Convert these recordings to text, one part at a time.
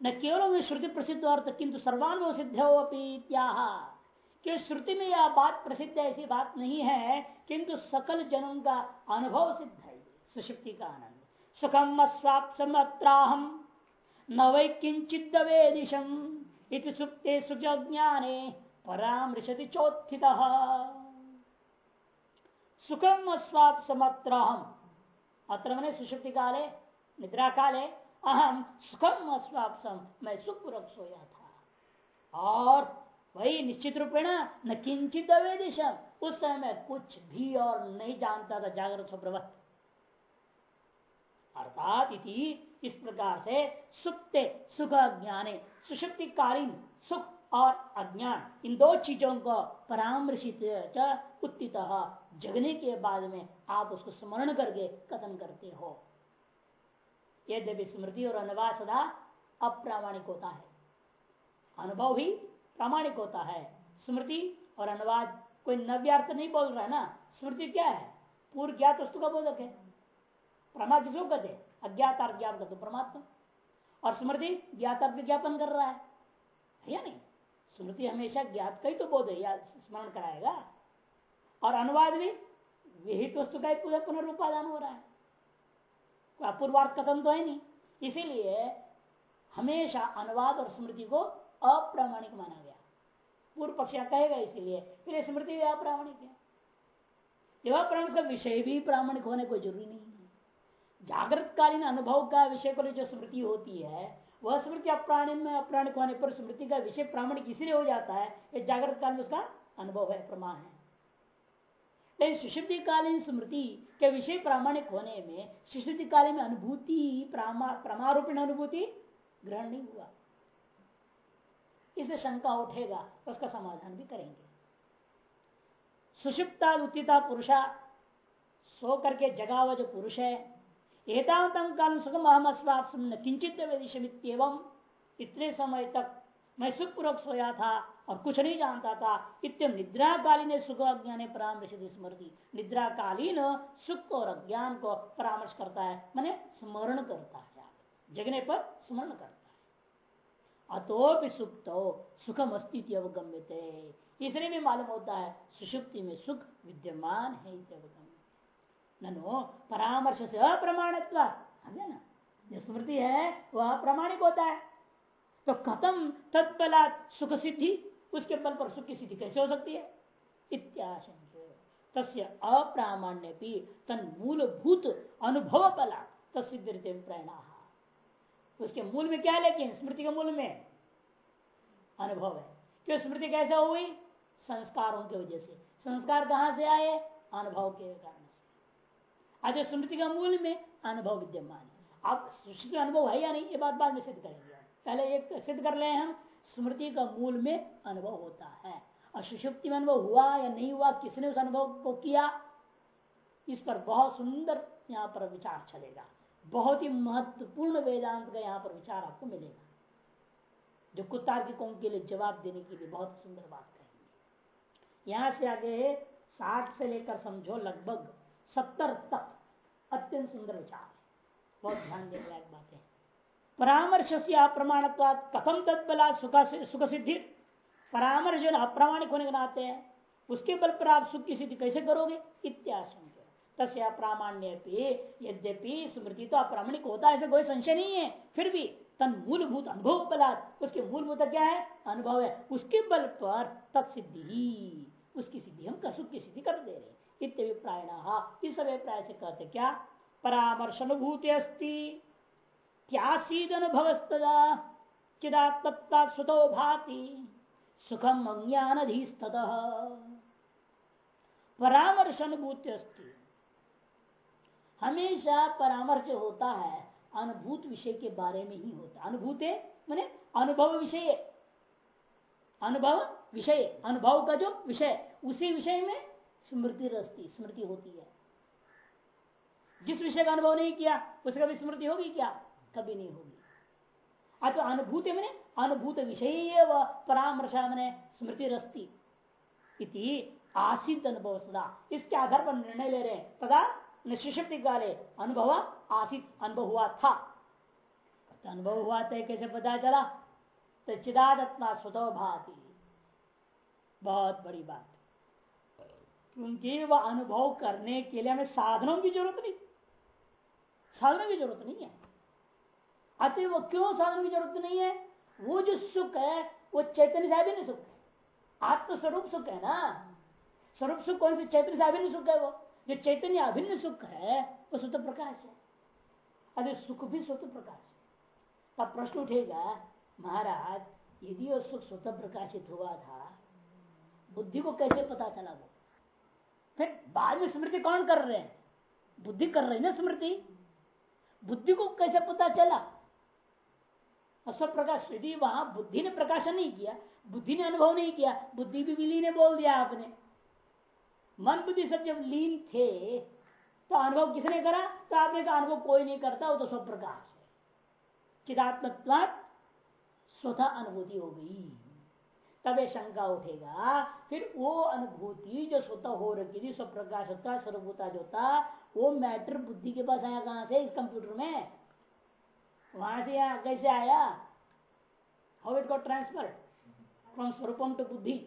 न केवल श्रुति प्रसिद्ध अर्थ किंतु सर्वानुभव सिद्ध हो कि श्रुति में यह बात प्रसिद्ध ऐसी बात नहीं है, किंतु सकल जनों का अनुभव सिद्ध है सुषुप्ति का आनंद। सुखम अस्वापसमत्राहम न वै किंचित वेदिशम इति सुप्ते सुज्ञाने परामृशति चोत्थित। सुखम अस्वाप समत्रहम अत्र मैंने सुषुप्ति काले, निद्रा काले अहम सुखम अस्वाप सम मैं सुखपूर्वक सोया था। और वही निश्चित रूपेण न किंचित अवेदिशम उस समय में कुछ भी और नहीं जानता था, जागृत प्रवत। अर्थात इति, इस प्रकार से सुप्ते सुख ज्ञाने सुषुप्ति कालीन सुख और अज्ञान, इन दो चीज़ों को परामर्शित उत्थित जगने के बाद में आप उसको स्मरण करके कथन करते हो। यद्यपि स्मृति और अनुवाद सदा अप्रामाणिक होता है। अनुभव भी प्रामाणिक होता है। स्मृति और अनुवाद कोई नव्यार्थ नहीं बोल रहा है ना? स्मृति क्या है? पूर्व ज्ञात वस्तु का बोधक है। प्रमा किसको कहते अज्ञात अर्थ करते परमात्मा। और स्मृति ज्ञात अर्थ ज्ञापन कर रहा है। या नहीं? स्मृति हमेशा ज्ञात का ही तो बोध है, या स्मरण कराएगा। और अनुवाद भी विहित वस्तु का ही पूरा पुनर्उपादान हो रहा है। कोई अपूर्वार्थ कथन तो है नहीं। इसीलिए हमेशा अनुवाद और स्मृति को अप्रामाणिक माना गया। पूर्व पक्ष कहेगा इसीलिए, फिर स्मृति भी अप्रामाणिक है। जब का विषय भी प्रामाणिक होने कोई ज़रूरी नहीं है। जागृत कालीन अनुभव का विषय को जो स्मृति होती है, वह स्मृति अप्राणी में अप्राणिक होने पर स्मृति का विषय प्रामाणिक इसलिए हो जाता है जागृत काल में उसका अनुभव है, प्रमाण है। लेकिन स्मृति के विषय प्रामाणिक होने में सुशुद्धि कालीन में अनुभूति प्रमारूपण अनुभूति ग्रहण नहीं हुआ। इसमें शंका उठेगा, उसका समाधान भी करेंगे। सुषुप्ता उत्थिता पुरुषा, सो करके जगा हुआ जो पुरुष है एतावतम काल सुखम अहम किंचित विषमित्यवम इतने समय तक मैं सुखपूर्वक सोया था और कुछ नहीं जानता था। इतम निद्राकालीन सुख अज्ञान परामर्श स्मृति। निद्राकालीन सुख और अज्ञान को परामर्श करता है, मैंने स्मरण करता है जगने पर स्मरण करता है। अतो सुप्त सुखम अस्तित्व अवगम्य थे इसलिए भी मालूम होता है, सुषुप्ति में सुख विद्यमान है ननो, परामर्श से अप्रमाणत्व ना? जो स्मृति है वह अप्रमाणिक होता है। तो खत्म तत्पला सुख सिद्धि उसके बल पर सुख की सिद्धि कैसे हो सकती है? इत्याशंक। तस्य अप्रामाण्य भी तन मूलभूत अनुभव बला तसिद्ध प्रेरणा उसके मूल में क्या है? लेकिन स्मृति के मूल में अनुभव है। क्यों स्मृति कैसे हुई संस्कारों की वजह से। संस्कार कहाँ से आए? अनुभव के कारण से। आज स्मृति का मूल में अनुभव विद्यमान है। अब अनुभव है या नहीं, ये बात बाद में सिद्ध करेंगे। पहले एक सिद्ध कर ले हम। स्मृति का मूल में अनुभव होता है। और सुषुप्ति में अनुभव हुआ या नहीं हुआ, किसने उस अनुभव को किया, इस पर बहुत सुंदर यहाँ पर विचार चलेगा। बहुत ही महत्वपूर्ण वेदांत का यहाँ पर विचार आपको मिलेगा। जो कुतार्किकों के लिए जवाब देने के लिए बहुत सुंदर बात कहेंगे। यहाँ से आगे साठ से लेकर समझो लगभग सत्तर तक अत्यंत सुंदर विचार है। बहुत ध्यान देने लायक बातें परामर्श से अप्रमाण कथम तत्बला सुख सिद्धि परामर्श जो अप्रामाणिक होने के नाते हैं? उसके बल पर आप सुख की सिद्धि कैसे करोगे? इत्याशंक। तस्य प्रामाण्य यद्यपि स्मृति तो अप्रामाणिक होता है, ऐसे कोई संशय नहीं है। फिर भी तन मूलभूत अनुभव बलात् उसके मूलभूत क्या है? अनुभव है। उसके बल पर तत्सिद्धि, उसकी सिद्धि हम सुख की सिद्धि कर दे रहे इत्यभिप्रायण, इस अभिप्राय से कहते क्या? परामर्श अनुभूति अस्ती। त्यासीद अनुभवस्तदा चिदात्मता सुतो भाति सुखम अज्ञान परामर्श अनुभूति हमेशा परामर्श होता है, अनुभूत विषय के बारे में ही होता अनुभूत मैंने अनुभव विषय। अनुभव विषय, अनुभव का जो विषय, उसी विषय में स्मृति रस्ती स्मृति होती है। जिस विषय का अनुभव नहीं किया, उसका भी स्मृति होगी क्या? कभी नहीं होगी। अतो अनुभूति मैंने, अनुभूत विषय व परामर्श मैंने स्मृति रस्ती इति आसित अनुभव सदा। इसके आधार पर निर्णय ले रहे तथा निशिशक्ति काले अनुभव आसित, अनुभव हुआ था। अनुभव हुआ तो कैसे पता चला? तो चिदात्मा स्वतो भाती। बहुत बड़ी बात। क्योंकि वह अनुभव करने के लिए हमें साधनों की ज़रूरत नहीं। साधनों की ज़रूरत नहीं है। अति वो क्यों साधन की ज़रूरत नहीं है? वो जो सुख है, वो चैतन्य से भी सुख है। आत्मस्वरूप सुख है ना? स्वरूप सुख कौन से? चैतन्य से अभिन्न सुख है वो। जो चैतन्य अभिन्न सुख है, वो स्वतः प्रकाश है। अरे सुख भी स्वतः प्रकाश है। तब प्रश्न उठेगा, महाराज, यदि वो सुख स्वतः प्रकाशित हुआ था, बुद्धि को कैसे पता चला वो? फिर बाद में स्मृति कौन कर रहे हैं? बुद्धि कर रही ना स्मृति? बुद्धि को कैसे पता चला? सब प्रकाश यदि वहाँ बुद्धि ने प्रकाशन नहीं किया, बुद्धि ने अनुभव नहीं किया, बुद्धि भी विलीन ने बोल दिया आपने। मन बुद्धि सब जब लीन थे तो अनुभव किसने करा? तो आपने कहा, अनुभव कोई नहीं करता, वो तो सब प्रकाश है। चिदात्मत्व स्वतः अनुभूति हो गई। तब शंका उठेगा, फिर वो अनुभूति जो स्वतः हो रखी थी स्व प्रकाश होता, सर्वभूता जो था, वो मैटर बुद्धि के पास आया कहाँ से? इस कंप्यूटर में। वहाँ से यहाँ कैसे आया? How it got transfer from स्वरूपम टू बुद्धि?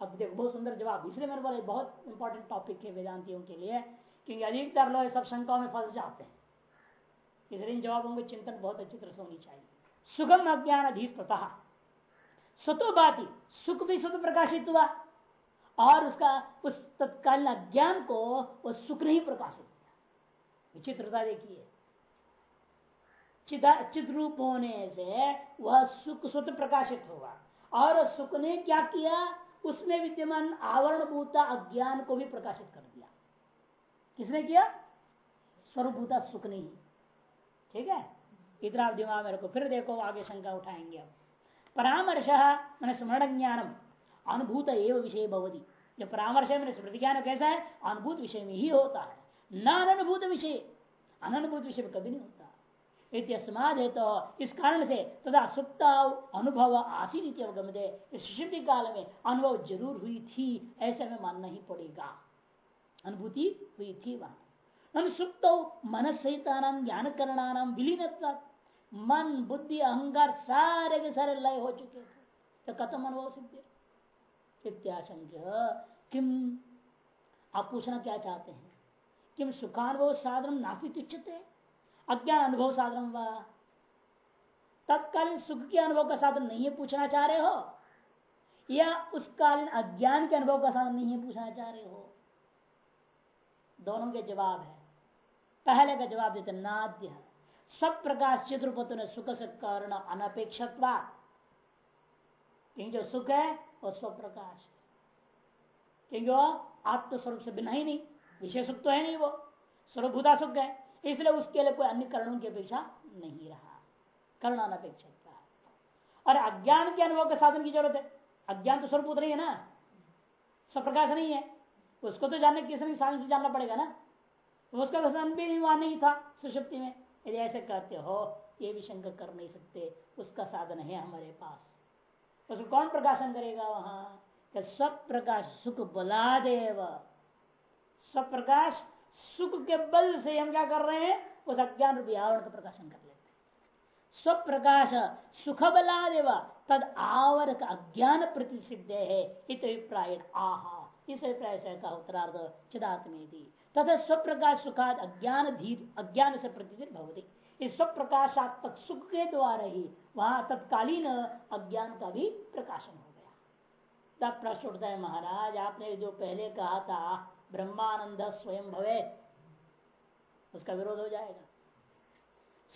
अब देखो, बहुत सुंदर जवाब। इसलिए मेरे बोले बहुत इंपॉर्टेंट टॉपिक है वेदांतियों के लिए, क्योंकि अधिकतर लोग सब शंकाओं में फंस जाते हैं। इसलिए इन जवाबों की चिंतन बहुत अच्छी तरह से होनी चाहिए। सुगम अज्ञान अधिस्तः स्वतो बाती सुख भी स्वतः प्रकाशित हुआ, और उसका, उस तत्कालीन अज्ञान को वो सुख नहीं प्रकाशित किया। विचित्रता देखिए। चित रूप होने से वह सुख स्वतः प्रकाशित हुआ और सुख ने क्या किया? उसमें विद्यमान आवरण भूता अज्ञान को भी प्रकाशित कर दिया। किसने किया? स्वरूभूता सुख नहीं ठीक है? इतना आप दिमाग में रखो फिर देखो, आगे शंका उठाएँगे अब। परामर्श, मैंने स्मरण ज्ञानम अनुभूत एवं विषय भवती। जो परामर्श है, मैंने स्मृति ज्ञान कैसा है? अनुभूत विषय में ही होता है। न अनुभूत विषय। अनुभूत विषय में कभी नहीं होता। इत्यस्माद है तो इस कारण से तथा सुप्त अनुभव आसीन अवगमते इस शुद्धि काल में अनुभव ज़रूर हुई थी, ऐसे में मानना ही पड़ेगा। अनुभूति हुई थी वहाँ। सुप्त मन सहित ज्ञान करणानाम विलीन मन, बुद्धि, अहंकार सारे के सारे लय हो चुके थे तो कथम अनुभव सिद्ध इत्याशंक्य। किम? आप पूछना क्या चाहते हैं? किम सुखानुभव साधन नास्तिक तुच्छते? अज्ञान अनुभव साधन व। तत्कालीन सुख के अनुभव का साधन नहीं है, पूछना चाह रहे हो? या उस कालीन अज्ञान के अनुभव का साधन नहीं है, पूछना चाह रहे हो? दोनों के जवाब है। पहले का जवाब देते नाद्य। सब प्रकाश चित्रपत ने सुख से कारण अनपेक्षत्वा। क्योंकि जो सुख है, वो स्व प्रकाश है। क्योंकि वो आत्मस्वरूप से बिना ही नहीं विषय सुख तो है नहीं वो। स्वरूभूता सुख है। इसलिए उसके लिए कोई अन्य करणों की अपेक्षा नहीं रहा। कर्ण अनपेक्षा और अज्ञान के अनुभव के साधन की ज़रूरत है। अज्ञान तो स्वरूप नहीं है ना। स्वप्रकाश नहीं है। उसको तो जानने किसी साधन से जानना पड़ेगा ना। तो उसका साधन भी वहाँ नहीं था सुषुप्ति में। यदि ऐसे कहते हो, ये भी शंका कर नहीं सकते। उसका साधन है हमारे पास। उसको कौन प्रकाशन करेगा वहाँ? सब प्रकाश सुख बला देव। सब प्रकाश सुख के बल से हम क्या कर रहे हैं? उस अज्ञान रूपी आवरण का प्रकाशन कर लेते हैं। स्व प्रकाश सुख बला देवा, तद आवरक अज्ञान प्रतिषिद्ध है। इत अभिप्राय, आहा, इस अभिप्राय से का उत्तरार्ध चिदात्मे तथा स्व प्रकाश सुखाद अज्ञान धीर, अज्ञान से प्रतिदिन भवती। इस स्व प्रकाशात्मक सुख के द्वारा ही वहाँ तत्कालीन अज्ञान का भी प्रकाशन हो गया। तब प्रश्न उठता है, महाराज, आपने जो पहले कहा था ब्रह्मानंद स्वयं भवे। उसका विरोध हो जाएगा।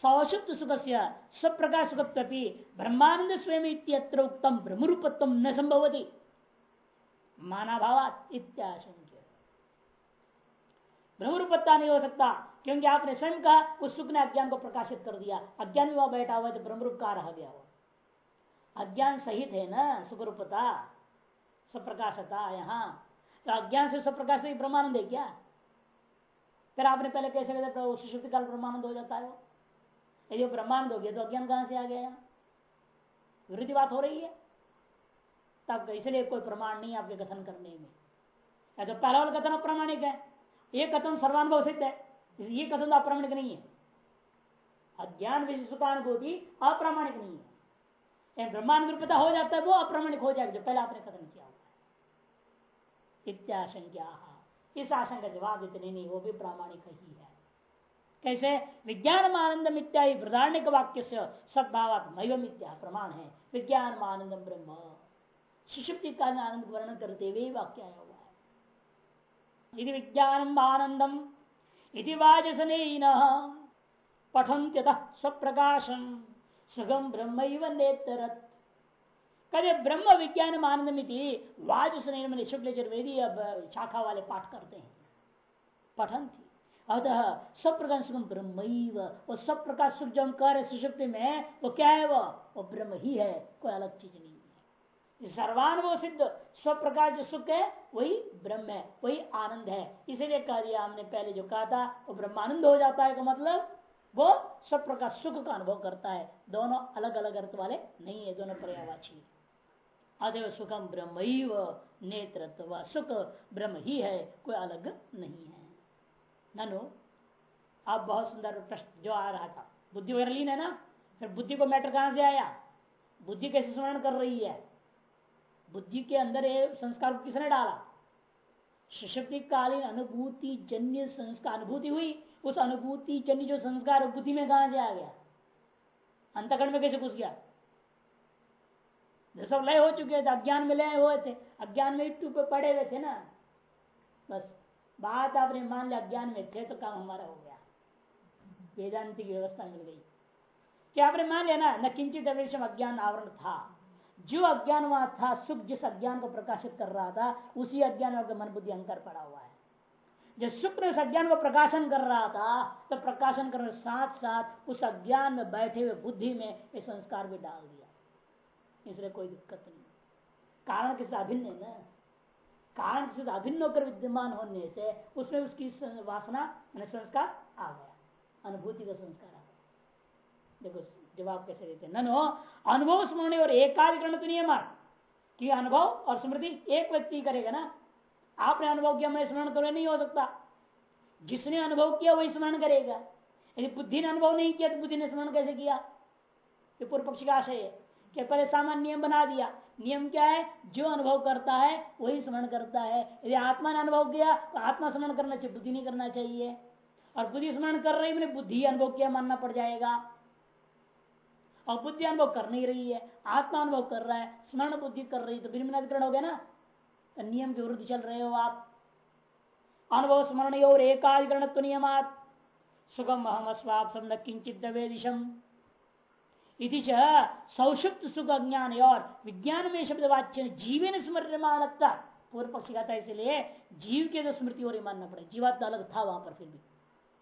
सौषुप्त सुख से स्वप्रकाश सुख ब्रह्मानंद स्वयं इत्यत्र उत्तम ब्रह्मरूपत्व न संभवती। माना भावात इत्याशंक्य। ब्रह्मरूपत्ता नहीं हो सकता, क्योंकि आपने स्वयं का उस सुख ने अज्ञान को प्रकाशित कर दिया। अज्ञान में वहाँ बैठा हुआ तो ब्रह्मरूप का रह गया अज्ञान सहित है ना, सुखरूपता स्वप्रकाशता यहाँ। तो अज्ञान से स्वप्रकाश से ब्रह्मानंद है क्या? फिर आपने पहले कैसे कहते सुशुक्ति काल ब्रह्मानंद हो जाता है? यदि वो ब्रह्मानंद हो गया तो अज्ञान कहाँ से आ गया? विरोधी बात हो रही है। तब इसलिए कोई प्रमाण नहीं आपके कथन करने में। या तो पहला वाला कथन अप्रामाणिक है। ये कथन सर्वानुभव सिद्ध है। ये कथन तो अप्रामाणिक नहीं है। अज्ञान सुखानुभूति अप्रामाणिक नहीं है। ब्रह्मानुरूपता हो जाता है, वो अप्रामाणिक हो जाएगा जो पहले आपने कथन किया। इत्याशंका इस आशंका जवाब देते नहीं, वो भी प्रामाणिक ही है। कैसे? विज्ञान आनंदम इत्यादि वृदारण्य वाक्य से सद्भाव मिथ्या प्रमाण है। विज्ञान आनंदम ब्रह्म। शिशुप्ति काल आनंद वर्णन करते हुए वाक्य आया हुआ है। यदि विज्ञान आनंदम यदि वाजसन पठंत्यत स्वप्रकाशम। सुगम ब्रह्म नेत्रत। कभी ब्रह्म विज्ञान आनंदमिति वाजुसन शुक्ल चुर्वेदी अब शाखा वाले पाठ करते हैं। पठन थी अतः स्वप्रकाश सुगम ब्रह्म वो स्वप्रकाश सुख जो हम कह रहे सुषुप्ति में वो क्या है वो? वो ब्रह्म ही है, कोई अलग चीज़ नहीं है। सर्वानुभव सिद्ध, स्वप्रकाश जो सुख है, वही ब्रह्म है, वही आनंद है। इसीलिए कह दिया हमने पहले जो कहा था, वो ब्रह्मानंद हो जाता है का मतलब वो सब प्रकार सुख का अनुभव करता है। दोनों अलग अलग अर्थ वाले नहीं है, दोनों पर्यावाची अदेव सुखम ब्रह्म नेतृत्व। सुख ब्रह्म ही है, कोई अलग नहीं है। ननु अब बहुत सुंदर प्रश्न जो आ रहा था। बुद्धि वगैरह लीन है ना? फिर बुद्धि को मैटर कहाँ से आया? बुद्धि कैसे स्मरण कर रही है? बुद्धि के अंदर ये संस्कार किसने डाला? कालीन अनुभूति जन्य संस्कार, अनुभूति हुई। उस अनुभूति जन्य जो संस्कार बुद्धि में कहा से आ गया? अंतकरण में कैसे घुस गया? सब लय हो चुके थे अज्ञान में लय हुए थे। अज्ञान में इट्टू पे पड़े हुए थे ना। बस, बात आपने मान लिया, अज्ञान में थे तो काम हमारा हो गया। वेदांति की व्यवस्था मिल गई। क्या आपने मान लिया ना, न किंचित अज्ञान आवरण था। जो अज्ञान वहाँ था, सुख जिस अज्ञान को प्रकाशित कर रहा था, उसी अज्ञान में मन बुद्धि अंकर पड़ा हुआ है। जब शुक्र उस अज्ञान को प्रकाशन कर रहा था तो प्रकाशन करने साथ साथ उस अज्ञान में बैठे हुए बुद्धि में ये संस्कार भी डाल दिया। इसलिए कोई दिक्कत नहीं। कारण किसी अभिन्न है ना? कारण से अभिन्न होकर विद्यमान होने से उसमें उसकी वासना मैंने संस्कार आ गया। अनुभूति का संस्कार आ गया। देखो, जवाब कैसे देते ननो, अनुभव स्मरण और एकाधिकरण तो नहीं नियम कि अनुभव और स्मृति एक व्यक्ति करेगा ना? आपने अनुभव किया, मैं स्मरण करो, नहीं हो सकता। जिसने अनुभव किया, वही स्मरण करेगा। यदि बुद्धि ने अनुभव नहीं किया तो बुद्धि ने स्मरण कैसे किया? ये पूर्व पक्ष का आशय है कि पहले सामान्य नियम बना दिया। नियम क्या है? जो अनुभव करता है, वही स्मरण करता है। यदि आत्मा ने अनुभव किया तो आत्मा स्मरण करना चाहिए, बुद्धि नहीं करना चाहिए। और बुद्धि स्मरण कर रही, मैंने बुद्धि अनुभव किया, मानना पड़ जाएगा। और बुद्धि अनुभव कर नहीं रही है, आत्मा अनुभव कर रहा है, स्मरण बुद्धि कर रही तो बिना हो गया ना। नियम के विरुद्ध चल रहे हो आप। अनुभव स्मरण और एकाधिकरण तो नियमात। सुगम अहम अस्वाप सब न किंचित दिशम इति सौषुप्त सुख अज्ञान और विज्ञान में शब्द वाच्य जीवन स्मरणता पूर्व पक्षी कहता है इसलिए जीव के जो स्मृति और मानना पड़े। जीवात्मा अलग था वहाँ पर फिर भी।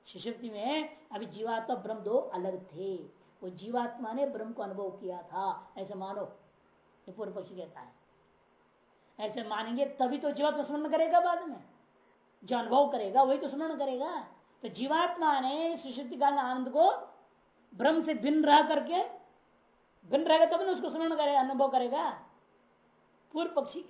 शिशुप्ति में अभी जीवात्मा ब्रह्म दो अलग थे। वो जीवात्मा ने ब्रह्म को अनुभव किया था। ऐसे मानो। पूर्व पक्षी कहता है। ऐसे मानेंगे, तभी तो जीवात्मा स्मरण करेगा बाद में। जो अनुभव करेगा, वही तो स्मरण करेगा। तो जीवात्मा ने सुशुद्धि काल आनंद को ब्रह्म से भिन्न रह करके, भिन्न रहेगा तब ना उसको स्मरण करेगा अनुभव करेगा। पूर्व पक्षी।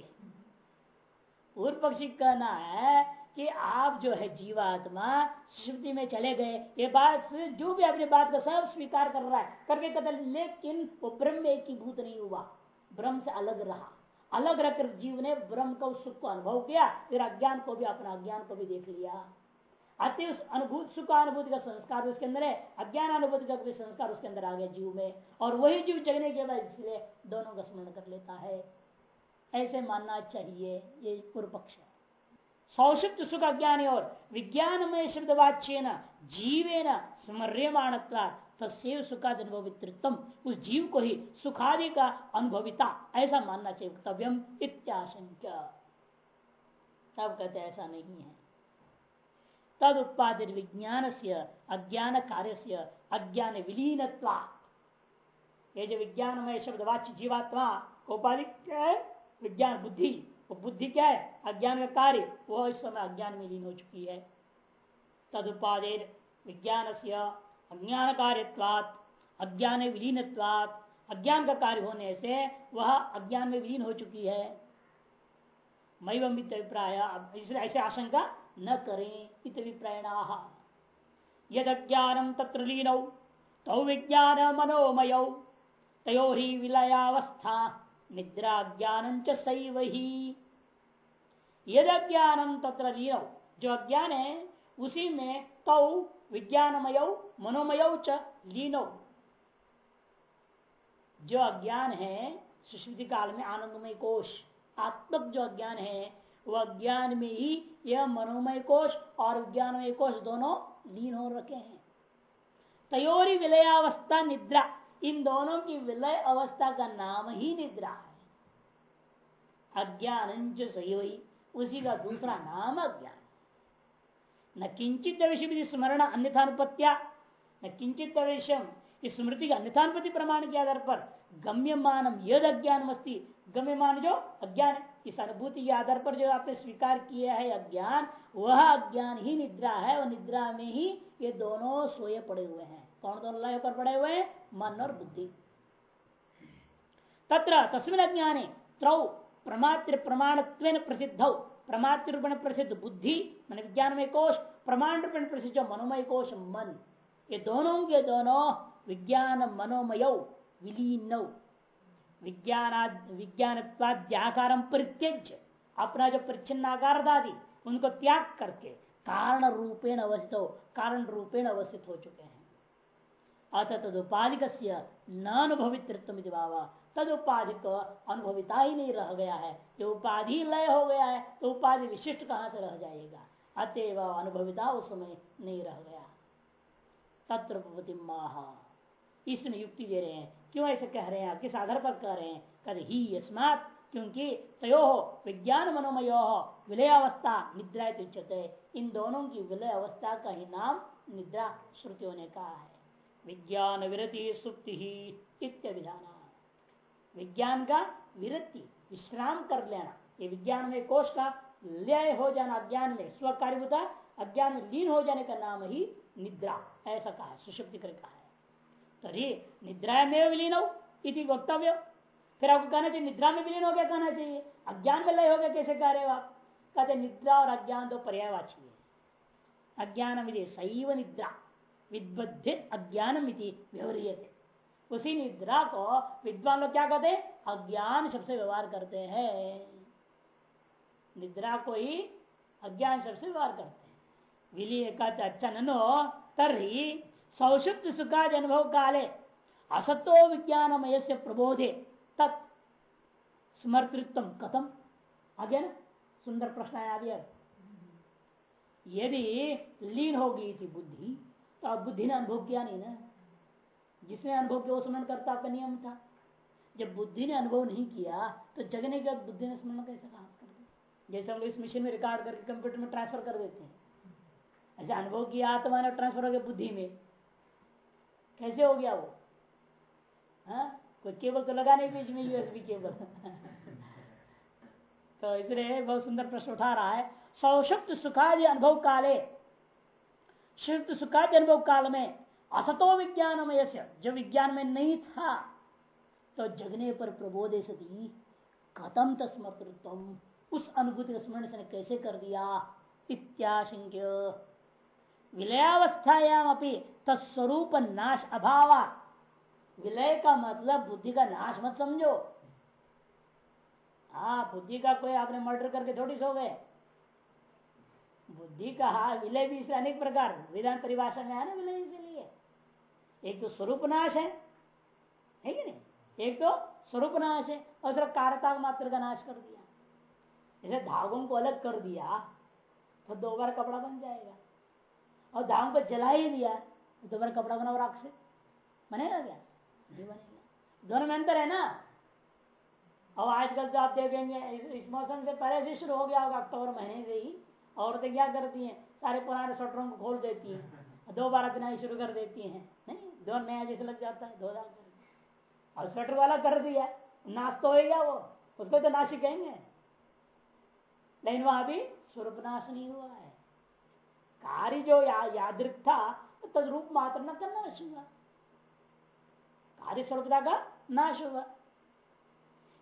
पूर्व पक्षी कहना है कि आप जो है जीवात्मा सुशुद्धि में चले गए। ये बात जो भी अपनी बात का सब स्वीकार कर रहा है, करके कहता लेकिन वो ब्रह्म एक ही भूत नहीं हुआ। ब्रह्म से अलग रहा। अलग रखकर जीव ने ब्रह्म का उस सुख को अनुभव किया, फिर अज्ञान को भी, अपना अज्ञान को भी देख लिया। अति उस अनुभूत सुख अनुभूति का संस्कार उसके अंदर है, अज्ञान अनुभूति का भी संस्कार उसके अंदर आ गया जीव में। और वही जीव जगने के बाद इसलिए दोनों का स्मरण कर लेता है। ऐसे मानना चाहिए, ये पूर्व पक्ष है। सौषिप्त सुख अज्ञानी और विज्ञानमय शब्द वाच्य न जीवे न स्मर्यमाण तस्व सुखाद अनुभवित्व उस जीव को ही सुखादि का अनुभविता। ऐसा मानना चाहिए, वक्तव्यम इत्याशंक्य। तब कहते ऐसा नहीं है। तद उत्पादित विज्ञान से अज्ञान कार्य से अज्ञान विलीन ये जो विज्ञानमय शब्द वाच्य जीवात्मा उपाधि क्या है, विज्ञान बुद्धि। वो बुद्धि क्या है? अज्ञान का कार्य। वो इस समय अज्ञान में लीन हो चुकी है। तदुपादेर विज्ञान से अज्ञान कार्यवात अज्ञान विलीन अज्ञान का कार्य होने से वह अज्ञान में विलीन हो चुकी है। मैवित अभिप्राय ऐसे आशंका न करें इत अभिप्रायण यद अज्ञानम तत्र लीन तो विज्ञान मनोमय, तयो ही विलयावस्था निद्रा ज्ञान ही। यद अज्ञानम तत्र लीन, जो अज्ञान है, उसी में तौ विज्ञानमय मनोमय लीनो। जो अज्ञान है, सुश्रुति काल में आनंदमय कोश, आत्मक जो अज्ञान है वह अज्ञान में ही यह मनोमय कोश और विज्ञानमय कोश दोनों लीन हो रखे हैं। तयोरी विलयावस्था निद्रा, इन दोनों की विलय अवस्था का नाम ही निद्रा है। अज्ञान जो सही हुई, उसी का दूसरा नाम अज्ञान। न किंचित विषय स्मरण अन्यथानुपत्या न किंचित विषय इस स्मृति का अन्यथानुपति प्रमाण के आधार पर गम्यमान यद अज्ञान मस्ती गम्यमान जो? अज्ञान। इस अनुभूति के आधार पर जो आपने स्वीकार किया है अज्ञान, वह अज्ञान ही निद्रा है, और निद्रा में ही ये दोनों सोए पड़े हुए हैं। कौन दोनों लय होकर पड़े हुए हैं? मन और बुद्धि। तत्र तस्मिन अज्ञाने त्रौ प्रमात्र प्रमाण प्रसिद्ध। प्रमात्र प्रसिद्ध बुद्धि, मान विज्ञान में कोश प्रमाण रूपेण प्रसिद्ध मनोमय कोश, मन। ये दोनों के दोनों विज्ञान मनोमय, विलीन। विज्ञान विज्ञानत्वाद्याकार परित्यज अपना जो परिच्छिन्न आकार दादी उनको त्याग करके कारण रूपेण अवस्थित हो कारण रूपेण अवस्थित हो चुके हैं। अत तदुपाधिक न अनुभवित्व भावा। तद उपाधिक अनुभविता ही नहीं रह गया है। जो उपाधि लय हो गया है तो उपाधि विशिष्ट कहाँ से रह जाएगा? अतएव अनुभविता उस समय नहीं रह गया। तत्र माह इसमें युक्ति दे रहे हैं। क्यों ऐसे कह रहे हैं? किस आधार पर कह रहे हैं? कद ही यस्मात, क्योंकि तयो विज्ञान मनोमय विलय अवस्था निद्रा उच्चते इन दोनों की विलय अवस्था का ही नाम निद्रा श्रुतियों ने कहा है। विज्ञान विरति सुप्ति ही इत्याविधान विज्ञान का विरति, विश्राम कर लेना। ये विज्ञान में कोष का लय हो जाना, ज्ञान में स्व कार्यता अज्ञान में लीन हो जाने का नाम ही निद्रा, ऐसा कहा सुषुप्ति कर कहा है। तरी निद्रा में विलीन हो, इति वक्तव्य। फिर आपको कहना चाहिए, निद्रा में विलीन हो गया, कहना चाहिए। अज्ञान में लय हो गया, कैसे कह रहे हो आप? कहते निद्रा और अज्ञान दो पर्यायवाची है। अज्ञान विधि सैव निद्रा विद्बद्ध अज्ञान व्यवहारिय उसी निद्रा को विद्वान लोग क्या कहते हैं? अज्ञान शब्द से व्यवहार करते हैं। निद्रा को ही अज्ञान शब्द से व्यवहार करते हैं। विलीय कहते अच्छा ननो तरी सौषुप्त सुखाद अनुभव काले, असतो विज्ञानमय से प्रबोधे, तत् स्मर्तृत्व कथम? आगे ना सुंदर प्रश्न आया अभी यदि लीन हो गई थी बुद्धि तो अब बुद्धि ने अनुभव किया नहीं ना? जिसने अनुभव किया, वो स्मरण करता का नियम था। जब बुद्धि ने अनुभव नहीं किया तो जगने के बाद बुद्धि ने स्मरण कैसे कहा कर दिया? जैसे हम लोग इस मशीन में रिकॉर्ड करके कंप्यूटर में ट्रांसफ़र कर देते हैं। ऐसे अनुभव किया आत्मा ने ट्रांसफ़र हो गया बुद्धि में। कैसे हो गया वो? हा? कोई केबल तो लगा नहीं बीच में यूएसबी केबल तो इसलिए बहुत सुंदर प्रश्न उठा रहा है। सौषुप्त सुखादि अनुभव काले। शुक्त सुखादि अनुभव काल में असतो विज्ञानमय जो विज्ञान में नहीं था तो जगने पर प्रबोधे सती कथम तस्मृतम उस अनुभूति स्मरण से कैसे कर दिया? इत्याशंक्य। विलयावस्थायाम अपनी तत्स्वरूप नाश अभाव। विलय का मतलब बुद्धि का नाश मत समझो। हाँ बुद्धि का कोई आपने मर्डर करके थोड़ी सो गए। बुद्धि का, हा, विलय भी इसलिए अनेक प्रकार विधान परिभाषा में है ना विलय इसलिए। एक तो स्वरूप नाश है है कि नहीं? एक तो स्वरूप नाश है, और सिर्फ़ कारता मात्र का नाश कर दिया। जैसे धागों को अलग कर दिया तो दो बार कपड़ा बन जाएगा। और धागों को जला ही दिया तो कपड़ा बनाओ राख से। बनेगा क्या? नहीं बनेगा। दोनों में अंतर है ना? अब आजकल तो आप देखेंगे, इस मौसम से पहले से शुरू हो गया होगा, अक्टूबर महीने से ही। औरतें क्या करती हैं? सारे पुराने स्वेटरों को खोल देती हैं। दो बार अपना शुरू कर देती हैं। नहीं, दो नया जैसे लग जाता है, दो दाग और स्वेटर वाला कर दिया। नाश तो हो गया वो। उसको तो नाश कहेंगे। लेकिन वहाँ भी स्वरूप नाश नहीं हुआ है। कार्य जो या, यादृक था तो रूप मात्र न करना नाश हुआ कार्य स्वरूपता का नाश हुआ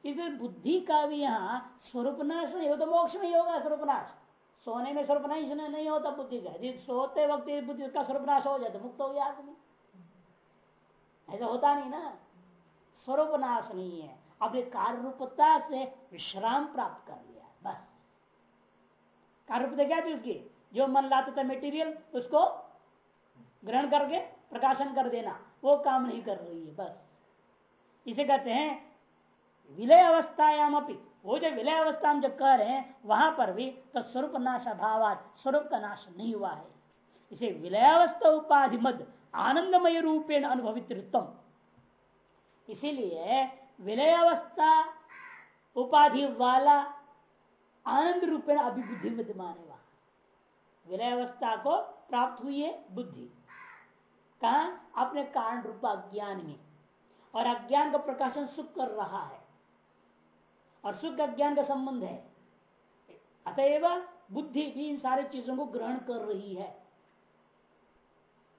इसलिए बुद्धि का भी यहाँ स्वरूप नाश नहीं हो तो मोक्ष में ही होगा स्वरूप नाश। सोने में सर्वनाश नहीं होता बुद्धि का। यदि सोते वक्त बुद्धि का सर्वनाश हो जाता मुक्त हो गया आदमी। ऐसा होता नहीं ना। स्वरूप नाश नहीं है। अपने कार्य रूपता से विश्राम प्राप्त कर लिया बस। कार्य रूपता क्या थी उसकी? जो मन लाता था मेटीरियल उसको ग्रहण करके प्रकाशन कर देना। वो काम नहीं कर रही है, बस। इसे कहते हैं विलय अवस्थायाम अपनी वो जो विलय अवस्था हम जो कह रहे हैं, वहाँ पर भी तो स्वरूप नाश अभाव स्वरूप का नाश नहीं हुआ है। इसे विलयावस्था उपाधि मद, आनंदमय रूपेण अनुभवित इसीलिए विलय अवस्था उपाधि वाला आनंद रूपेण अभिबुद्धि विद्यमान है विलय अवस्था को प्राप्त हुई है बुद्धि। कहा? अपने कारण रूप अज्ञान में। और अज्ञान का प्रकाशन सुख कर रहा है। और सुख अज्ञान का संबंध है। अतएव बुद्धि भी इन सारी चीज़ों को ग्रहण कर रही है।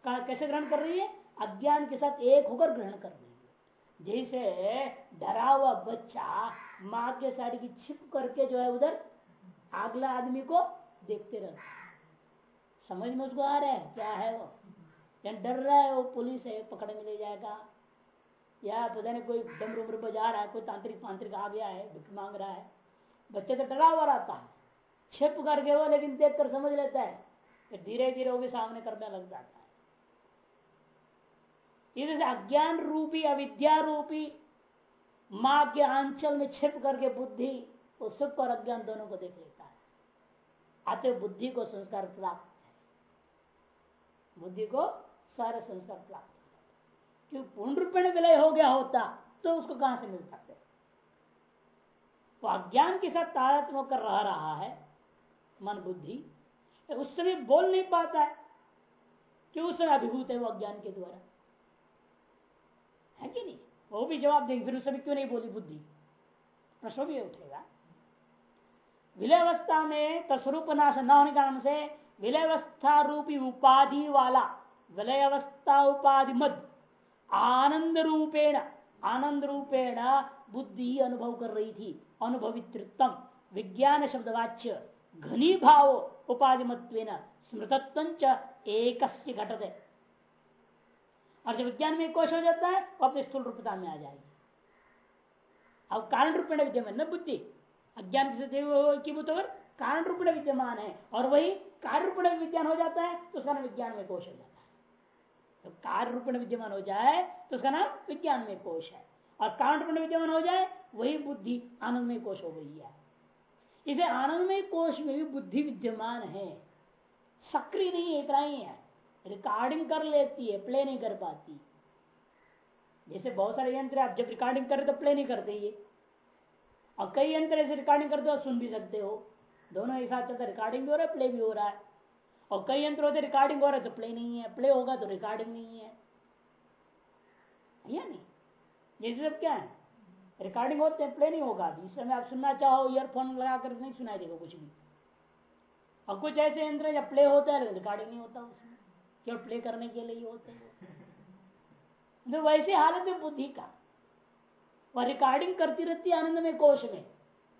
कैसे ग्रहण कर रही है? अज्ञान के साथ एक होकर ग्रहण कर रही है। जैसे डरा हुआ बच्चा माँ के साड़ी की छिप करके जो है उधर अगला आदमी को देखते रहता समझ में उसको आ रहा है? क्या है वो? डर रहा है वो पुलिस है, पकड़ में ले जाएगा। या पता नहीं कोई डमरू उम्र बजा रहा है, कोई तांत्रिक तांत्रिक आ गया है, भिख मांग रहा है। बच्चे तो डरा हुआ रहता है। छिप करके वो लेकिन देख कर समझ लेता है फिर धीरे धीरे वो भी सामने करने लग जाता है। इधर अज्ञान रूपी, अविद्या रूपी, माँ के आंचल में छिप करके बुद्धि, वो सुख और अज्ञान दोनों को देख लेता है। अतः बुद्धि को संस्कार प्राप्त बुद्धि को सारे संस्कार प्राप्त क्यों पूर्ण में विलय हो गया होता तो उसको कहाँ से मिल सकते वो अज्ञान के साथ तारत्म कर रहा रहा है, मन बुद्धि उस समय बोल नहीं पाता है क्यों उस समय अभिभूत है वो अज्ञान के द्वारा। है कि नहीं? वो भी जवाब देंगे, फिर उस समय क्यों नहीं बोली बुद्धि? प्रश्न भी उठेगा। विलय अवस्था में तस्वरूप नाश न होने के कारण से विलय अवस्था रूपी उपाधि वाला विलय अवस्था उपाधि मध्य आनंद रूपेण आनंद रूपेण बुद्धि अनुभव कर रही थी, अनुभवितृत्तम, विज्ञान शब्दवाच्य घनी भाव उपाधि स्मृतत्व एक घटते। और जब विज्ञान में कोश हो जाता है, वो अपने स्थूल रूपता में आ जाएगी। अब कारण रूपेण विद्यमान, न बुद्धि। अज्ञान की कारण रूपेण विद्यमान है, और वही कारण रूपेण विज्ञान हो जाता है तो उसका नाम विज्ञान में कोश हो जाता है। तो कार्य रूप में विद्यमान हो जाए तो उसका नाम विज्ञान में कोश है। और कारण रूप में विद्यमान हो जाए, वही बुद्धि आनंद में कोश हो गई है। इसे आनंद में कोश में भी बुद्धि विद्यमान है। सक्रिय नहीं इतना ही है। रिकॉर्डिंग कर लेती है प्ले नहीं कर पाती। जैसे बहुत सारे यंत्र आप जब रिकॉर्डिंग कर तो प्ले नहीं करते ये। और कई यंत्र ऐसे रिकॉर्डिंग करते हो सुन भी सकते हो। दोनों एक साथ चलता रिकॉर्डिंग भी हो रहा है प्ले भी हो रहा है। और कई यंत्र होते रिकॉर्डिंग हो रहा है तो प्ले नहीं है। प्ले होगा तो रिकॉर्डिंग नहीं है। या नहीं? जैसे सब क्या है? रिकॉर्डिंग होते हैं प्ले नहीं होगा। अभी इस समय आप सुनना चाहो ईयरफोन लगा कर नहीं सुनाई देगा कुछ भी। और कुछ ऐसे यंत्र जब प्ले होता है रिकॉर्डिंग नहीं होता उसमें। केवल प्ले करने के लिए होते हैं। तो वैसी हालत है बुद्धि का। वह रिकॉर्डिंग करती रहती है आनंद में, कोश में।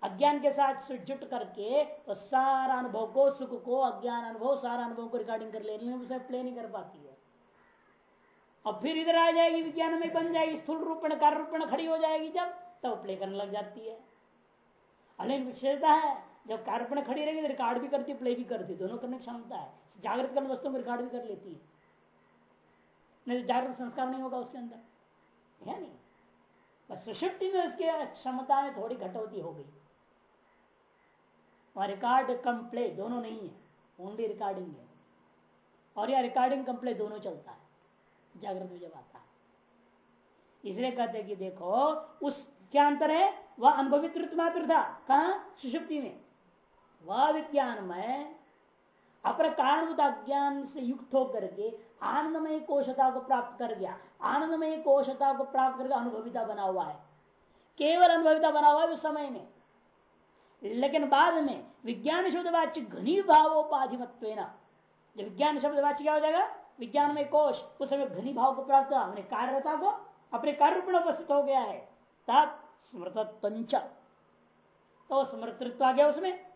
अज्ञान के साथ जुट करके वो सारा अनुभव को, सुख को, अज्ञान अनुभव, सारा अनुभव को रिकॉर्डिंग कर ले रही उसे प्ले नहीं कर पाती है। और फिर इधर आ जाएगी, विज्ञान में बन जाएगी, स्थूल रूप में कार्य रूप में खड़ी हो जाएगी जब, तब तो प्ले करने लग जाती है। अनेक विशेषता है, जब कार्य खड़ी रहेगी तो रिकॉर्ड भी करती प्ले भी करती दोनों करने की क्षमता है। जागृत करने वस्तुओं को रिकॉर्ड भी कर लेती है। नहीं तो जागृत संस्कार नहीं होगा उसके अंदर। है नहीं? बस सुषुप्ति में उसकी क्षमता में थोड़ी घटौती हो गई। वहाँ रिकॉर्ड कम प्ले दोनों नहीं है ओनली रिकॉर्डिंग है। और यह रिकॉर्डिंग कम प्ले दोनों चलता है, जागृत में जब आता है। इसलिए कहते कि देखो, उस क्या अंतर है? वह अनुभवित मात्र था। कहा? सुषुप्ति में। वह विज्ञान में अपर कारणभूत अज्ञान से युक्त होकर के आनंदमय कोशता को प्राप्त कर गया। आनंदमय कोशता को प्राप्त करके अनुभविता बना हुआ है। केवल अनुभविता बना हुआ है उस समय में। लेकिन बाद में विज्ञान शब्द वाच्य घनी भावोपाधि जब विज्ञान शब्द वाच्य क्या हो जाएगा? विज्ञान में कोश, उस समय घनी भाव को प्राप्त अपने कार्यता को, अपने कार्य रूप में उपस्थित हो गया है। तब स्मृत तो स्मृतृत्व आ गया उसमें।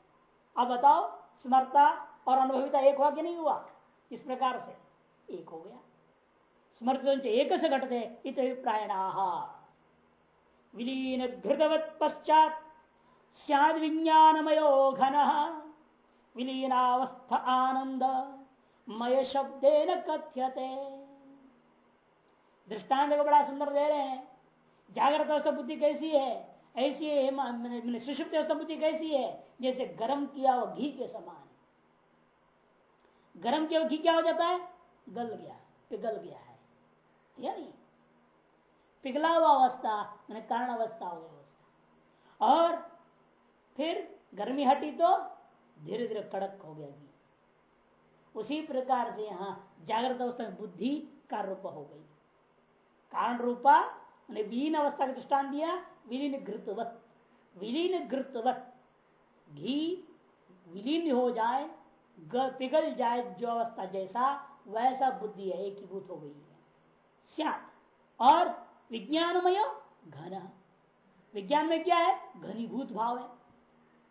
अब बताओ, स्मरता और अनुभविता एक हुआ कि नहीं हुआ? इस प्रकार से एक हो गया। स्मृत एक से घटते इत अभिप्रायण विलीन घृतवत पश्चात सद विज्ञानमयो घन विलीनावस्थ आनंद मय शब्दे न कथ्यते। दृष्टांत को बड़ा सुंदर दे रहे हैं। जागृत अवस्था बुद्धि कैसी है? ऐसी सुषुप्त अवस्था बुद्धि कैसी है? जैसे गर्म किया हुआ घी के समान। गर्म किया हुआ घी क्या हो जाता है? गल गया, पिघल गया है। या नहीं? पिघला हुआ अवस्था, मैंने कारण अवस्था हो गई अवस्था। और फिर गर्मी हटी तो धीरे धीरे कड़क हो गया उसी प्रकार से यहाँ जागृत अवस्था में बुद्धि का रूप हो गई। कारण रूपा विलीन अवस्था का दृष्टान दिया, विलीन घृतवत। विलीन घृतवत। घी विलीन हो जाए पिघल जाए जो अवस्था जैसा, वैसा बुद्धि है एकीभूत हो गई है। और विज्ञानमय घन। विज्ञान में क्या है? घनीभूत भाव है।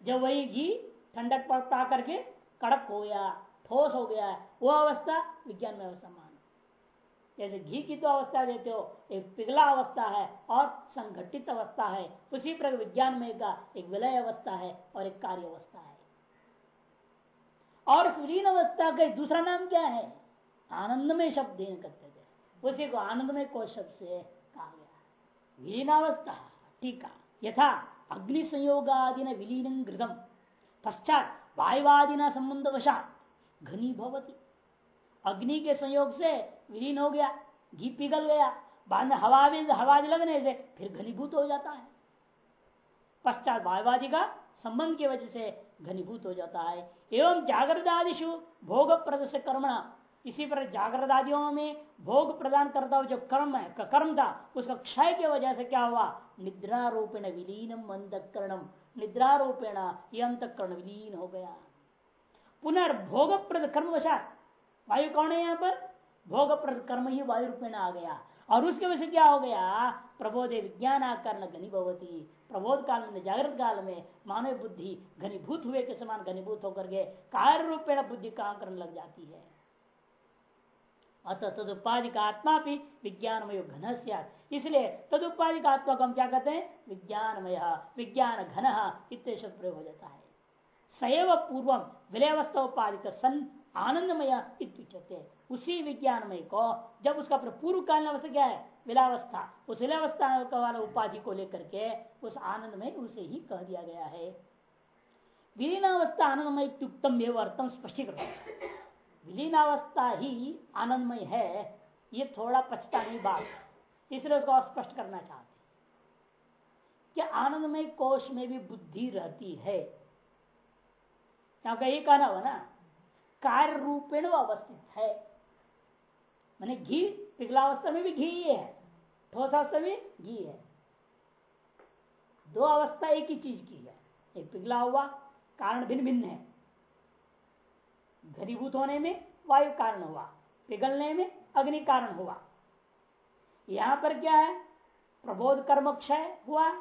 जब वही घी ठंडक पा करके कड़क हो गया, ठोस हो गया, वो अवस्था विज्ञान में समान जैसे घी की तो अवस्था देते हो, एक पिघला अवस्था है और संगठित अवस्था है। उसी प्रकार विज्ञान में का एक विलय अवस्था है और एक कार्य अवस्था है। और विलीन अवस्था का दूसरा नाम क्या है? आनंद में शब्द करते थे। उसी को आनंदमय कोश शब्द से कहा गया। विलीनावस्था टीका यथा अग्नि संयोगादि विलीन घृतम। पश्चात वायुवादिना संबंध वशात घनी भवती। अग्नि के संयोग से विलीन हो गया, घी पिघल गया, बाद में हवा भी हवा लगने से फिर घनीभूत हो जाता है। पश्चात वायुवादि का संबंध की वजह से घनीभूत हो जाता है। एवं जागृत आदिशु भोग प्रदर्श कर्मणा इसी पर जागृत आदियों में भोग प्रदान करता हुआ जो कर्म है कर्म था, उसका क्षय की वजह से क्या हुआ? निद्रा रूपेण विलीनम अंतकरणम निद्रा रूपेण ये अंतकरण विलीन हो गया। पुनर्भोग प्रद कर्म वशात। वायु कौन है यहाँ पर? भोग प्रद कर्म ही वायु रूपेण आ गया। और उसके वजह से क्या हो गया? प्रबोधे विज्ञान आकरण घनीभवती। प्रबोध काल में, जागृत काल में मानव बुद्धि घनीभूत हुए के समान घनीभूत होकर के कार्य रूपेण बुद्धि काम करने लग जाती है। अतः तदुपाधि का आत्मा भी विज्ञानमय घन इसलिए तदुपाधि का आत्मा को हम क्या कहते हैं? विज्ञानमय विज्ञान घन इतने प्रयोग हो जाता है। सैव पूर्वम विलयवस्था उपाधि सन आनंदमय उसी विज्ञानमय को जब उसका पूर्व कालीन अवस्था क्या है? विलावस्था उस विलावस्था वाला उपाधि को लेकर के उस आनंद में उसे ही कह दिया गया है। विलीनावस्था आनंदमय उत्तम अर्थम स्पष्टीकरण विलीनावस्था ही आनंदमय है, ये थोड़ा पछतानी बात इसलिए उसको स्पष्ट करना चाहते क्या आनंदमय कोष में भी बुद्धि रहती है? क्योंकि ये कहना हो ना, कार्य रूपेण अवस्थित है। मैंने घी, पिघलावस्था में भी घी है ठोस अवस्था में घी है। दो अवस्था एक ही चीज़ की है। एक पिघला हुआ, कारण भिन्न भिन्न है। घनीभूत होने में वायु कारण हुआ पिघलने में अग्नि कारण हुआ। यहाँ पर क्या है? प्रबोध कर्म क्षय हुआ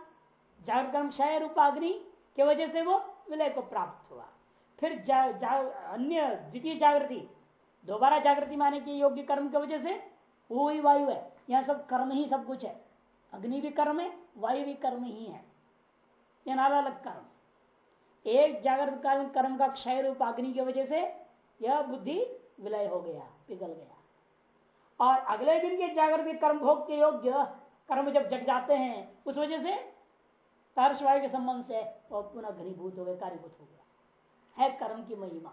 जागर कर्म क्षय रूप अग्नि के वजह से वो विलय को प्राप्त हुआ। फिर जा, जा, अन्य द्वितीय जागृति दोबारा जागृति माने की योग्य कर्म की वजह से वो ही वायु है। यह सब कर्म ही सब कुछ है। अग्नि भी कर्म है वायु भी कर्म ही है। अलग अलग कर्म। एक जागृत कालीन कर्म का क्षय रूप अग्नि की वजह से यह बुद्धि विलय हो गया, पिघल गया। और अगले दिन के जागृति कर्म भोग के योग्य कर्म जब जग जाते हैं, उस वजह से तारस वायु के संबंध से वह पुनः घनीभूत हो गए, कार्यभूत हो गया। है कर्म की महिमा।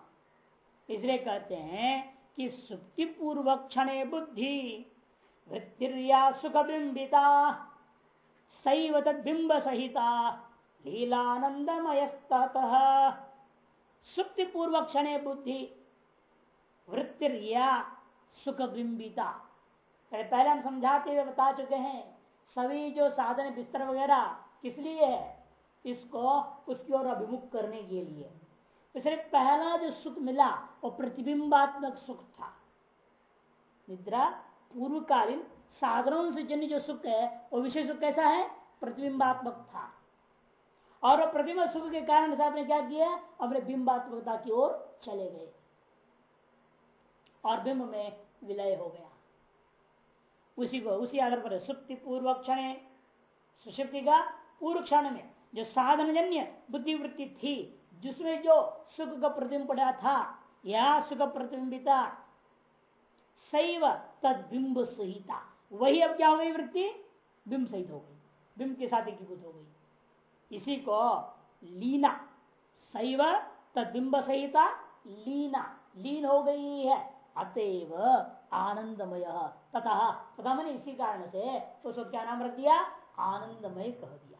इसलिए कहते हैं कि सुप्ति पूर्वक क्षण बुद्धि वृत्तिर्या सुख बिंबिता सैव बिंब सहिता लीलानंदमय सुप्ति पूर्व क्षण बुद्धि वृत्तिर्या सुख बिंबिता पहले हम समझाते हुए बता चुके हैं, सभी जो साधन बिस्तर वगैरह किस लिए है, इसको उसकी ओर अभिमुख करने के लिए। इसलिए पहला जो सुख मिला, वो प्रतिबिंबात्मक सुख था। निद्रा पूर्वकालीन साधनों से जन्य जो सुख है, वो विशेष सुख कैसा है? प्रतिबिंबात्मक था। और प्रतिबिंब सुख के कारण साहब ने क्या किया? अपने बिंबात्मकता की ओर चले गए। और बिंब में विलय हो गया। उसी को, उसी आधार पर सुप्ति पूर्व क्षण सुषुप्ति का पूर्व क्षण में जो साधन जन्य बुद्धिवृत्ति थी, जिसमें जो सुख का प्रतिबिंब पड़ा था, या सुख प्रतिबिंबिता, सैव तद बिंब सहिता। वही अब क्या हो गई वृत्ति? बिंब सहित हो गई। बिंब के साथ एकीभूत हो गई। इसी को लीना, सैव तद बिंब सहिता, लीना, लीन हो गई है। अतएव आनंदमय। तथा तथा मैंने इसी कारण से उसको क्या नाम रख दिया आनंदमय कह दिया।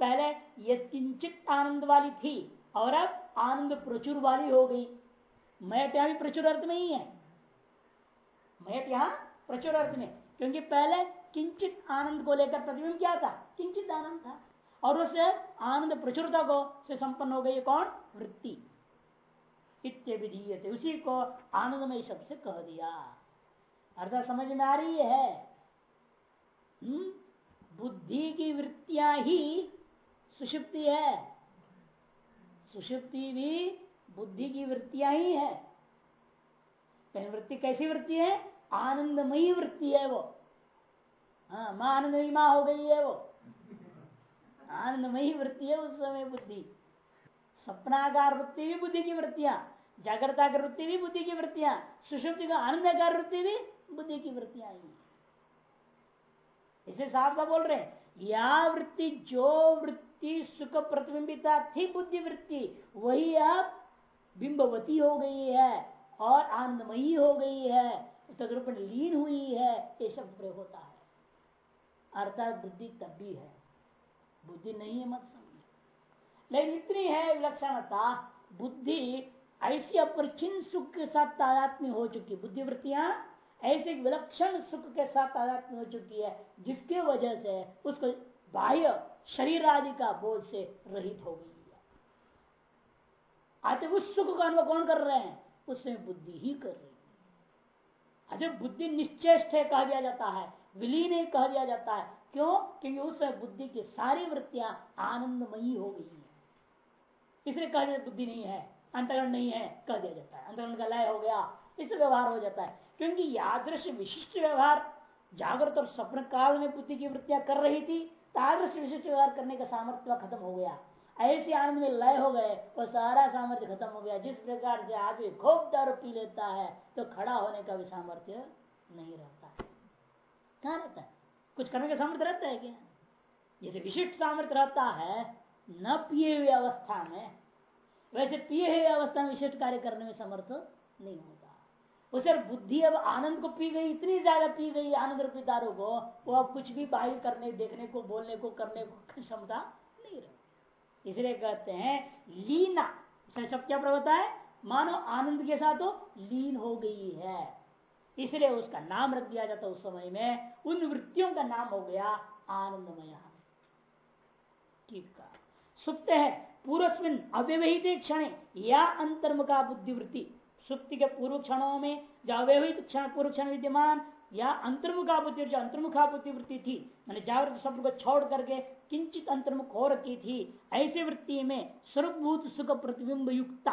पहले ये किंचित आनंद वाली थी, और अब आनंद प्रचुर वाली हो गई। मैट यहाँ भी प्रचुर अर्थ में ही है। मैट यहाँ प्रचुर अर्थ में, क्योंकि पहले किंचित आनंद को लेकर प्रतिबिंब क्या था? किंचित आनंद था। और उस आनंद प्रचुरता को से संपन्न हो गई कौन? वृत्ति। इत्य उसी को आनंदमय शब्द से कह दिया। अर्थात समझ में आ रही है? हम्म? बुद्धि की वृत्तियाँ ही सुषुप्ति है। सुषुप्ति भी बुद्धि की वृत्तियाँ ही है। वृत्ति कैसी वृत्ति है? आनंदमयी वृत्ति है वो। हाँ माँ आनंदमयी माँ हो गई है वो। आनंदमयी वृत्ति है उस समय बुद्धि। सपनाकार वृत्ति भी बुद्धि की वृत्तियाँ जागृताकार वृत्ति भी बुद्धि की वृत्तियाँ सुषुप्ति का आनंदकार वृत्ति भी बुद्धि की वृत्तियाँ ही इसे साफ़ साफ़ बोल रहे हैं या वृत्ति जो वृत्ति सुख प्रतिबिंबिता थी बुद्धि वृत्ति वही अब बिंबवती हो गई है और आनंदमयी हो गई है तदरूप लीन हुई है ये शब्द प्रयोग होता है अर्थात बुद्धि तब भी है बुद्धि नहीं है मत लेकिन इतनी है विलक्षणता, बुद्धि, ऐसी अपरिचिन सुख के साथ तादात्म्य हो चुकी बुद्धि वृत्तियाँ ऐसे विलक्षण सुख के साथ तादात्म्य हो चुकी है, जिसके वजह से उसको बाह्य शरीर आदि का बोध से रहित हो गई है। आते उस सुख का अनुभव कौन कर रहे हैं? उसमें बुद्धि ही कर रही है। अरे बुद्धि निश्चेष्ट है कह दिया जाता है, विलीन कह दिया जाता है। क्यों? क्योंकि उस बुद्धि की सारी वृत्तियाँ आनंदमयी हो गई इसलिए कह दिया बुद्धि नहीं है, अंतरण नहीं है, कह दिया जाता है। अंतरण का लय हो गया इससे व्यवहार हो जाता है। क्योंकि यादृश विशिष्ट व्यवहार जागृत और स्वप्न काल में बुद्धि की वृत्तियाँ कर रही थी, तादृश विशिष्ट व्यवहार करने का सामर्थ्य खत्म हो गया। ऐसे आनंद में लय हो गए वो सारा सामर्थ्य खत्म हो गया। जिस प्रकार से आदमी खूब दारू पी लेता है तो खड़ा होने का भी सामर्थ्य नहीं रहता। कहा रहता है? कुछ करने का सामर्थ्य रहता है क्या? जैसे विशिष्ट सामर्थ्य रहता है न पिए हुए अवस्था में, वैसे पिए हुए अवस्था में विशिष्ट कार्य करने में समर्थ नहीं होता। उसे बुद्धि अब आनंद को पी गई, इतनी ज़्यादा पी गई आनंद रूपी को, वो अब कुछ भी बाहर करने, देखने को, बोलने को, करने को क्षमता नहीं रही इसलिए कहते हैं, लीना शब्द क्या प्रवता है? मानो आनंद के साथ लीन हो गई है। इसलिए उसका नाम रख दिया जाता उस समय में। उन वृत्तियों का नाम हो गया आनंदमय। ठीक है सुप्त है, पूर्वस्मिन अव्यवहित क्षण, या अंतर्मुखा बुद्धिवृत्ति। सुप्ति के पूर्व क्षणों में जो अव्यवहित क्षण, पूर्व क्षण विद्यमान, या अंतर्मुखा बुद्धि, जो अंतर्मुखा बुद्धि वृत्ति थी, मैंने जागृत शब्द को छोड़ करके किंचित अंतर्मुख हो रखी थी, ऐसी वृत्ति में स्वरूपभूत सुख प्रतिबिंब युक्ता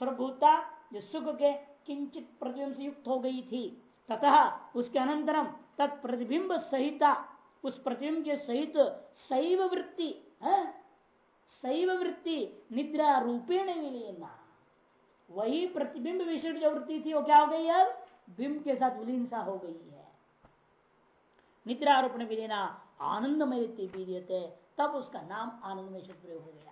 स्वरूपभूता जो सुख के किंचित प्रतिबिंब से युक्त हो गई थी तथा उसके अनंतरम तत्प्रतिबिंब सहिता, उस प्रतिबिंब के सहित शैव वृत्ति शैव वृत्ति निद्रा रूपेण विलीना। वही प्रतिबिंब विशिष्ट जो वृत्ति थी, वो क्या हो गई अब? बिंब के साथ विलीन सा हो गई है। निद्रा रूपण विलीना आनंदमय तब उसका नाम आनंदमय प्रयोग हो गया।